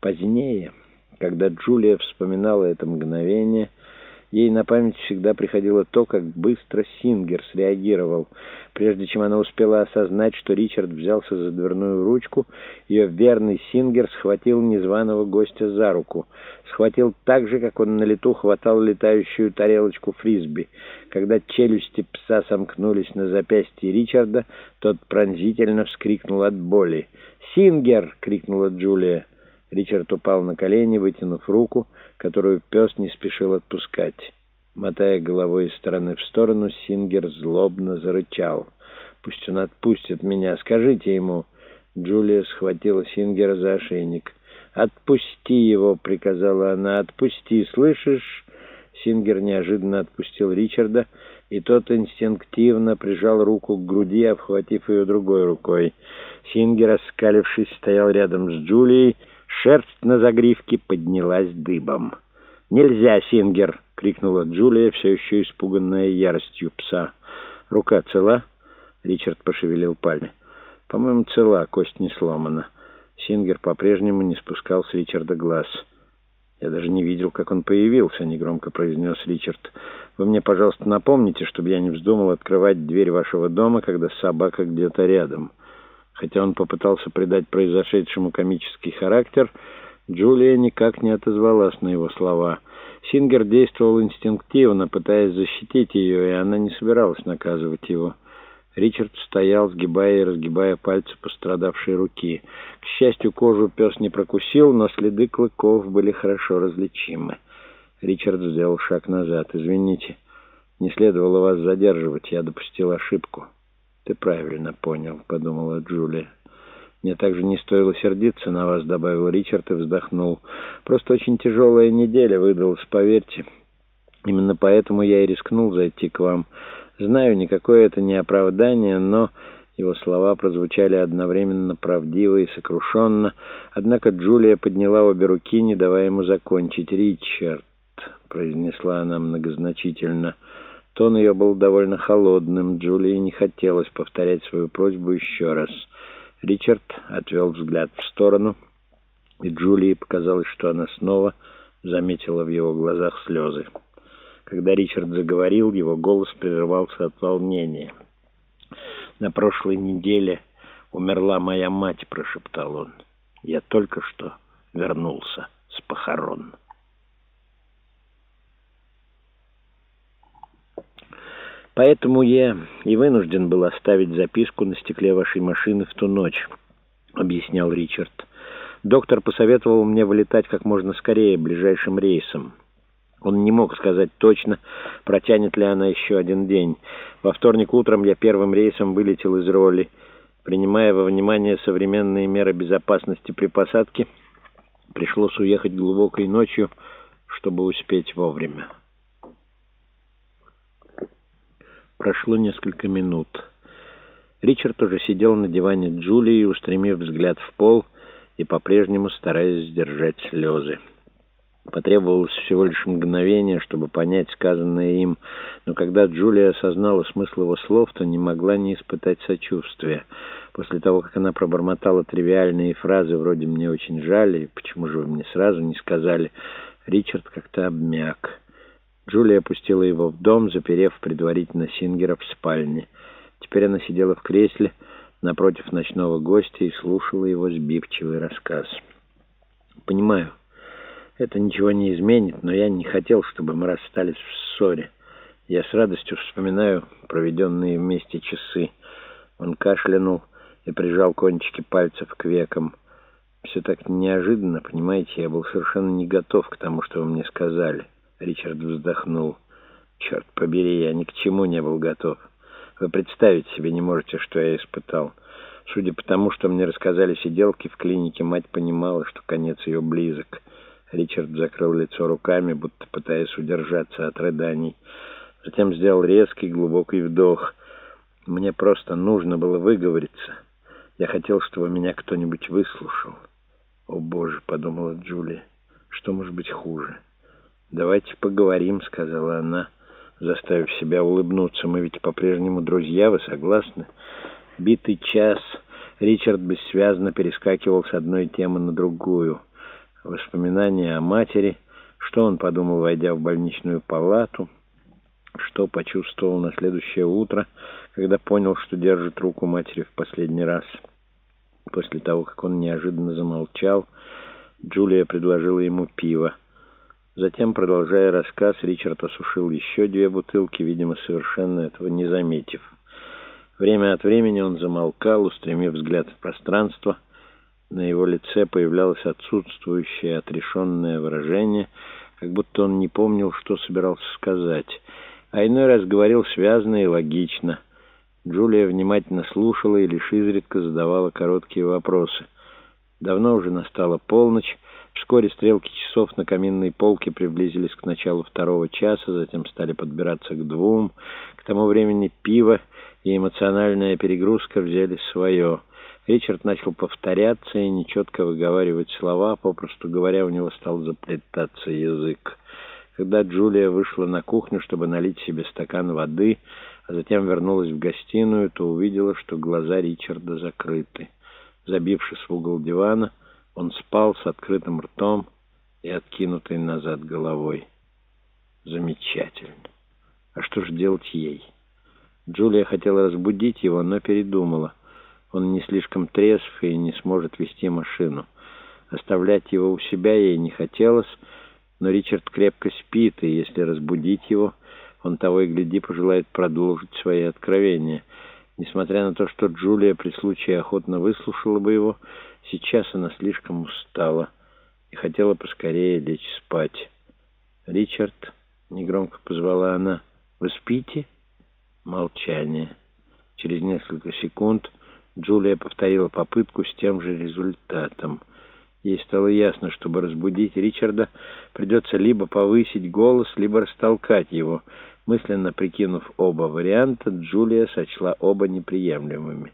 Позднее, когда Джулия вспоминала это мгновение, ей на память всегда приходило то, как быстро Сингер среагировал. Прежде чем она успела осознать, что Ричард взялся за дверную ручку, ее верный Сингер схватил незваного гостя за руку. Схватил так же, как он на лету хватал летающую тарелочку фрисби. Когда челюсти пса сомкнулись на запястье Ричарда, тот пронзительно вскрикнул от боли. «Сингер!» — крикнула Джулия. Ричард упал на колени, вытянув руку, которую пес не спешил отпускать. Мотая головой из стороны в сторону, Сингер злобно зарычал. «Пусть он отпустит меня, скажите ему!» Джулия схватила Сингера за ошейник. «Отпусти его!» — приказала она. «Отпусти, слышишь?» Сингер неожиданно отпустил Ричарда, и тот инстинктивно прижал руку к груди, обхватив ее другой рукой. Сингер, оскалившись, стоял рядом с Джулией, Шерсть на загривке поднялась дыбом. «Нельзя, Сингер!» — крикнула Джулия, все еще испуганная яростью пса. «Рука цела?» — Ричард пошевелил пальми. «По-моему, цела, кость не сломана». Сингер по-прежнему не спускал с Ричарда глаз. «Я даже не видел, как он появился», — негромко произнес Ричард. «Вы мне, пожалуйста, напомните, чтобы я не вздумал открывать дверь вашего дома, когда собака где-то рядом». Хотя он попытался придать произошедшему комический характер, Джулия никак не отозвалась на его слова. Сингер действовал инстинктивно, пытаясь защитить ее, и она не собиралась наказывать его. Ричард стоял, сгибая и разгибая пальцы пострадавшей руки. К счастью, кожу пес не прокусил, но следы клыков были хорошо различимы. Ричард сделал шаг назад. «Извините, не следовало вас задерживать, я допустил ошибку». «Ты правильно понял», — подумала Джулия. «Мне также не стоило сердиться на вас», — добавил Ричард и вздохнул. «Просто очень тяжелая неделя выдалась, поверьте. Именно поэтому я и рискнул зайти к вам. Знаю, никакое это не оправдание, но...» Его слова прозвучали одновременно правдиво и сокрушенно, однако Джулия подняла обе руки, не давая ему закончить. «Ричард», — произнесла она многозначительно, — Тон ее был довольно холодным. Джулии не хотелось повторять свою просьбу еще раз. Ричард отвел взгляд в сторону, и Джулии показалось, что она снова заметила в его глазах слезы. Когда Ричард заговорил, его голос прерывался от волнения. «На прошлой неделе умерла моя мать», — прошептал он. «Я только что вернулся с похорон». Поэтому я и вынужден был оставить записку на стекле вашей машины в ту ночь», — объяснял Ричард. «Доктор посоветовал мне вылетать как можно скорее, ближайшим рейсом». Он не мог сказать точно, протянет ли она еще один день. Во вторник утром я первым рейсом вылетел из роли. Принимая во внимание современные меры безопасности при посадке, пришлось уехать глубокой ночью, чтобы успеть вовремя. Прошло несколько минут. Ричард уже сидел на диване Джулии, устремив взгляд в пол и по-прежнему стараясь сдержать слезы. Потребовалось всего лишь мгновение, чтобы понять сказанное им, но когда Джулия осознала смысл его слов, то не могла не испытать сочувствия. После того, как она пробормотала тривиальные фразы вроде «мне очень жаль» и «почему же вы мне сразу не сказали», Ричард как-то обмяк. Джулия опустила его в дом, заперев предварительно Сингера в спальне. Теперь она сидела в кресле напротив ночного гостя и слушала его сбивчивый рассказ. «Понимаю, это ничего не изменит, но я не хотел, чтобы мы расстались в ссоре. Я с радостью вспоминаю проведенные вместе часы». Он кашлянул и прижал кончики пальцев к векам. «Все так неожиданно, понимаете, я был совершенно не готов к тому, что вы мне сказали». Ричард вздохнул. «Черт побери, я ни к чему не был готов. Вы представить себе не можете, что я испытал. Судя по тому, что мне рассказали сиделки в клинике, мать понимала, что конец ее близок». Ричард закрыл лицо руками, будто пытаясь удержаться от рыданий. Затем сделал резкий глубокий вдох. «Мне просто нужно было выговориться. Я хотел, чтобы меня кто-нибудь выслушал». «О, Боже!» — подумала Джулия. «Что может быть хуже?» «Давайте поговорим», — сказала она, заставив себя улыбнуться. «Мы ведь по-прежнему друзья, вы согласны?» Битый час Ричард бессвязно перескакивал с одной темы на другую. Воспоминания о матери, что он подумал, войдя в больничную палату, что почувствовал на следующее утро, когда понял, что держит руку матери в последний раз. После того, как он неожиданно замолчал, Джулия предложила ему пиво. Затем, продолжая рассказ, Ричард осушил еще две бутылки, видимо, совершенно этого не заметив. Время от времени он замолкал, устремив взгляд в пространство. На его лице появлялось отсутствующее отрешенное выражение, как будто он не помнил, что собирался сказать. А иной раз говорил связно и логично. Джулия внимательно слушала и лишь изредка задавала короткие вопросы. Давно уже настала полночь, Вскоре стрелки часов на каминной полке приблизились к началу второго часа, затем стали подбираться к двум. К тому времени пиво и эмоциональная перегрузка взяли свое. Ричард начал повторяться и нечетко выговаривать слова, попросту говоря, у него стал заплетаться язык. Когда Джулия вышла на кухню, чтобы налить себе стакан воды, а затем вернулась в гостиную, то увидела, что глаза Ричарда закрыты. Забившись в угол дивана, он спал с открытым ртом и откинутой назад головой. Замечательно. А что же делать ей? Джулия хотела разбудить его, но передумала. Он не слишком трезв и не сможет вести машину. Оставлять его у себя ей не хотелось, но Ричард крепко спит, и если разбудить его, он того и гляди пожелает продолжить свои откровения. Несмотря на то, что Джулия при случае охотно выслушала бы его, сейчас она слишком устала и хотела поскорее лечь спать. «Ричард», — негромко позвала она, — «вы спите?» Молчание. Через несколько секунд Джулия повторила попытку с тем же результатом. Ей стало ясно, чтобы разбудить Ричарда, придется либо повысить голос, либо растолкать его — Мысленно прикинув оба варианта, Джулия сочла оба неприемлемыми.